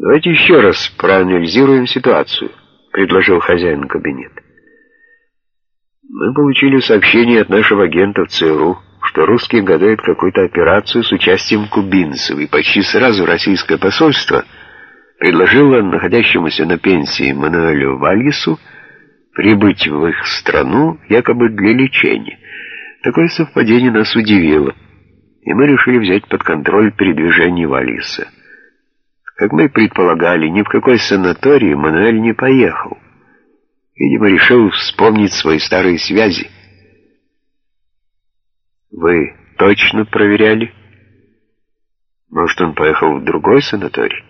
«Давайте еще раз проанализируем ситуацию», — предложил хозяин кабинета. «Мы получили сообщение от нашего агента в ЦРУ, что русские готовят какую-то операцию с участием кубинцев, и почти сразу российское посольство предложило находящемуся на пенсии Мануэлю Вальесу прибыть в их страну якобы для лечения. Такое совпадение нас удивило, и мы решили взять под контроль передвижение Вальеса. Как мы предполагали, ни в какой санаторий Мануэль не поехал. Видимо, решил вспомнить свои старые связи. Вы точно проверяли? Может, он поехал в другой санаторий?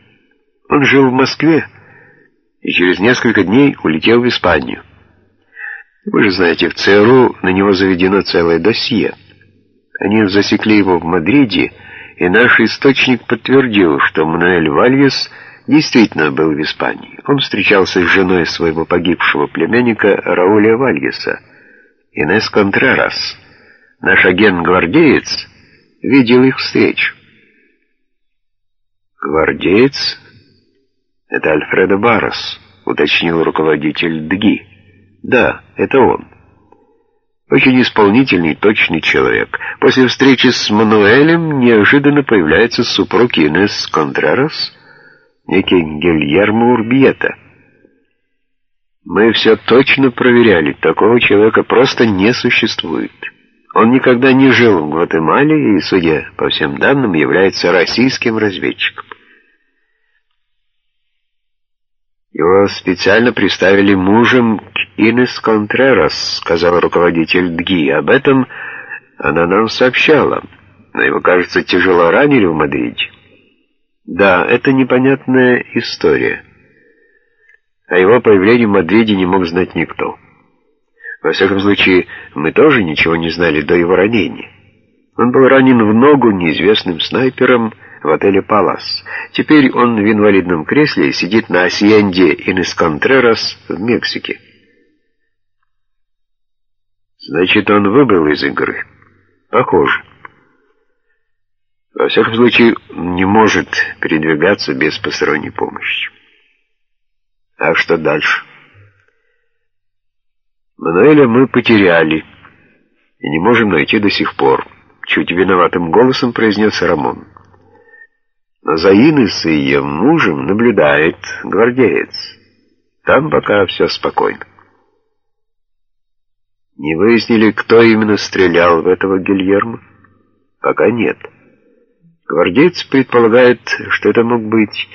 Он жил в Москве и через несколько дней улетел в Испанию. Вы же знаете, в ЦРУ на него заведено целое досье. Они засекли его в Мадриде, и наш источник подтвердил, что Мануэль Вальес действительно был в Испании. Он встречался с женой своего погибшего племянника Рауля Вальеса, Инес Контрерас. Наш агент-гвардеец видел их встречу. «Гвардеец? Это Альфредо Барос», — уточнил руководитель ДГИ. «Да, это он». Очень исполнительный, точный человек. После встречи с Мануэлем неожиданно появляется супруг Инес Контрерас, некий Гильермо Урбьета. Мы все точно проверяли, такого человека просто не существует. Он никогда не жил в Гватемале и, судя по всем данным, является российским разведчиком. Его специально приставили мужем Инес Контрерас, сказал руководитель ДГИ. Об этом она нам сообщала. Но его, кажется, тяжело ранили в Мадриде. Да, это непонятная история. О его появлении в Мадриде не мог знать никто. Во всяком случае, мы тоже ничего не знали до его ранения. Он был ранен в ногу неизвестным снайпером в отеле «Палас». Теперь он в инвалидном кресле сидит на Асьенде Инес Контрерас в Мексике. Значит, он выбыл из игры. Похоже. Во всяком случае, не может передвигаться без посторонней помощи. А что дальше? Мануэля мы потеряли и не можем найти до сих пор, чуть виноватым голосом произнес Рамон. Но за Инес и ее мужем наблюдает гвардеец. Там пока все спокойно. Не выяснили, кто именно стрелял в этого Гильермо? Пока нет. Гвардейц предполагает, что это мог быть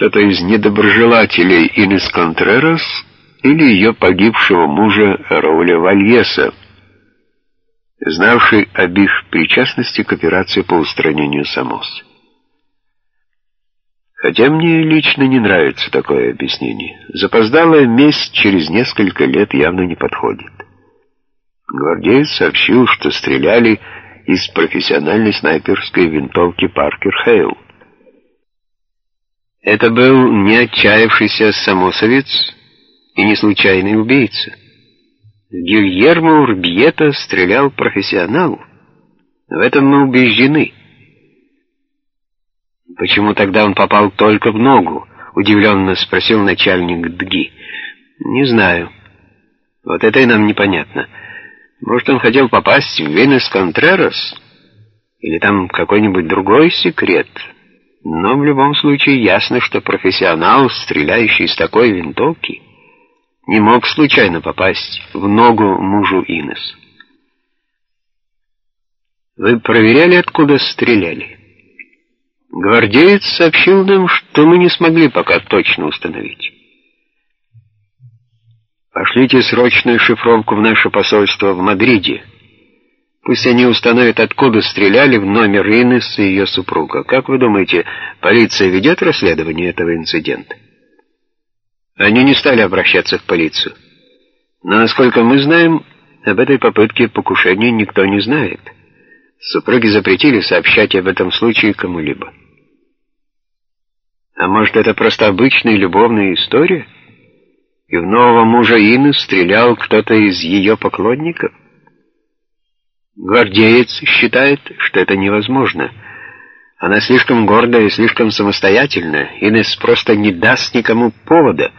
кто-то из недоброжелателей Инес Контрерас или ее погибшего мужа Рауля Вальеса, знавший об их причастности к операции по устранению Самос. Хотя мне лично не нравится такое объяснение. Запоздалая месть через несколько лет явно не подходит. Гвардеец сообщил, что стреляли из профессиональной снайперской винтовки Паркер Хейл. Это был не отчаявшийся самосовец и не случайный убийца. Гильермо Урбьета стрелял профессионал. В этом мы убеждены. «Почему тогда он попал только в ногу?» — удивленно спросил начальник ДГИ. «Не знаю. Вот это и нам непонятно. Может, он хотел попасть в Венес Контрерас? Или там какой-нибудь другой секрет? Но в любом случае ясно, что профессионал, стреляющий из такой винтовки, не мог случайно попасть в ногу мужу Инес. Вы проверяли, откуда стреляли?» Гвардеец сообщил нам, что мы не смогли пока точно установить. Пошлите срочную шифровку в наше посольство в Мадриде. Пусть они установят, откуда стреляли в номер Инес и ее супруга. Как вы думаете, полиция ведет расследование этого инцидента? Они не стали обращаться в полицию. Но, насколько мы знаем, об этой попытке покушения никто не знает. Супруги запретили сообщать об этом случае кому-либо. А может, это просто обычная любовная история? И в нового мужа Инны стрелял кто-то из ее поклонников? Гвардеец считает, что это невозможно. Она слишком гордая и слишком самостоятельная. Инесс просто не даст никому повода.